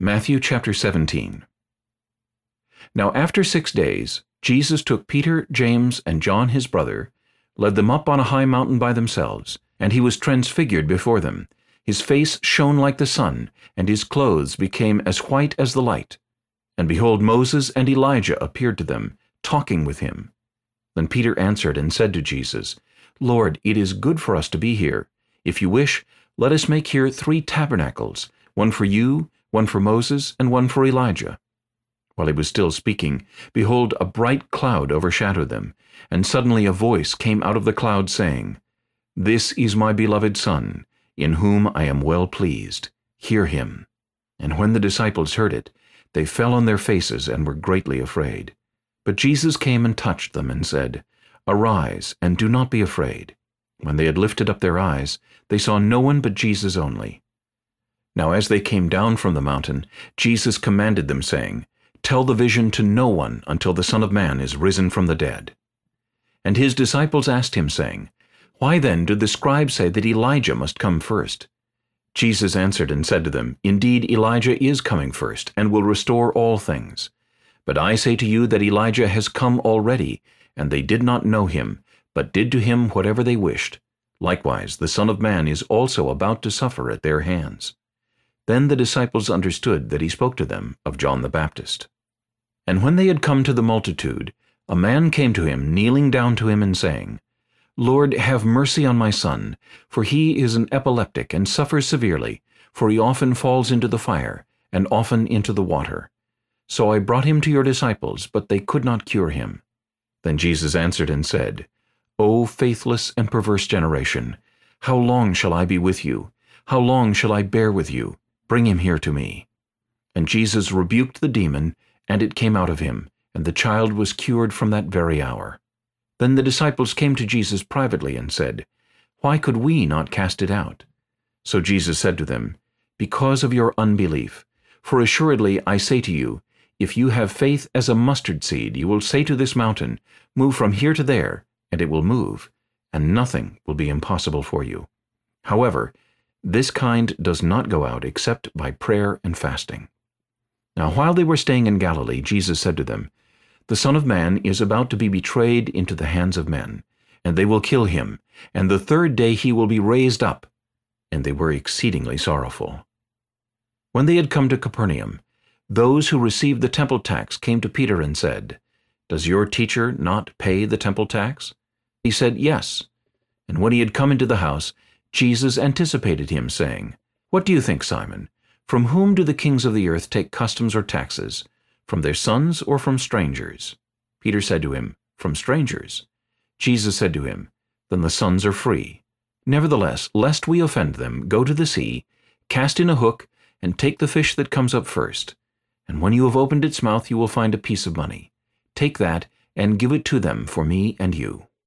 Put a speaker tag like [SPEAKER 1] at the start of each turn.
[SPEAKER 1] Matthew chapter 17 Now after six days, Jesus took Peter, James, and John his brother, led them up on a high mountain by themselves, and he was transfigured before them. His face shone like the sun, and his clothes became as white as the light. And behold, Moses and Elijah appeared to them, talking with him. Then Peter answered and said to Jesus, Lord, it is good for us to be here. If you wish, let us make here three tabernacles, one for you, one for Moses, and one for Elijah. While he was still speaking, behold, a bright cloud overshadowed them, and suddenly a voice came out of the cloud, saying, This is my beloved Son, in whom I am well pleased. Hear him. And when the disciples heard it, they fell on their faces and were greatly afraid. But Jesus came and touched them, and said, Arise, and do not be afraid. When they had lifted up their eyes, they saw no one but Jesus only. Now as they came down from the mountain, Jesus commanded them, saying, Tell the vision to no one until the Son of Man is risen from the dead. And his disciples asked him, saying, Why then did the scribes say that Elijah must come first? Jesus answered and said to them, Indeed, Elijah is coming first, and will restore all things. But I say to you that Elijah has come already, and they did not know him, but did to him whatever they wished. Likewise, the Son of Man is also about to suffer at their hands. Then the disciples understood that he spoke to them of John the Baptist. And when they had come to the multitude, a man came to him, kneeling down to him and saying, Lord, have mercy on my son, for he is an epileptic and suffers severely, for he often falls into the fire, and often into the water. So I brought him to your disciples, but they could not cure him. Then Jesus answered and said, O faithless and perverse generation, how long shall I be with you? How long shall I bear with you? Bring him here to me. And Jesus rebuked the demon, and it came out of him, and the child was cured from that very hour. Then the disciples came to Jesus privately and said, Why could we not cast it out? So Jesus said to them, Because of your unbelief. For assuredly I say to you, if you have faith as a mustard seed, you will say to this mountain, Move from here to there, and it will move, and nothing will be impossible for you. However, this kind does not go out except by prayer and fasting. Now while they were staying in Galilee, Jesus said to them, The Son of Man is about to be betrayed into the hands of men, and they will kill him, and the third day he will be raised up. And they were exceedingly sorrowful. When they had come to Capernaum, those who received the temple tax came to Peter and said, Does your teacher not pay the temple tax? He said, Yes. And when he had come into the house, Jesus anticipated him, saying, What do you think, Simon? From whom do the kings of the earth take customs or taxes? From their sons or from strangers? Peter said to him, From strangers. Jesus said to him, Then the sons are free. Nevertheless, lest we offend them, go to the sea, cast in a hook, and take the fish that comes up first. And when you have opened its mouth, you will find a piece of money. Take that, and give it to them for me and you.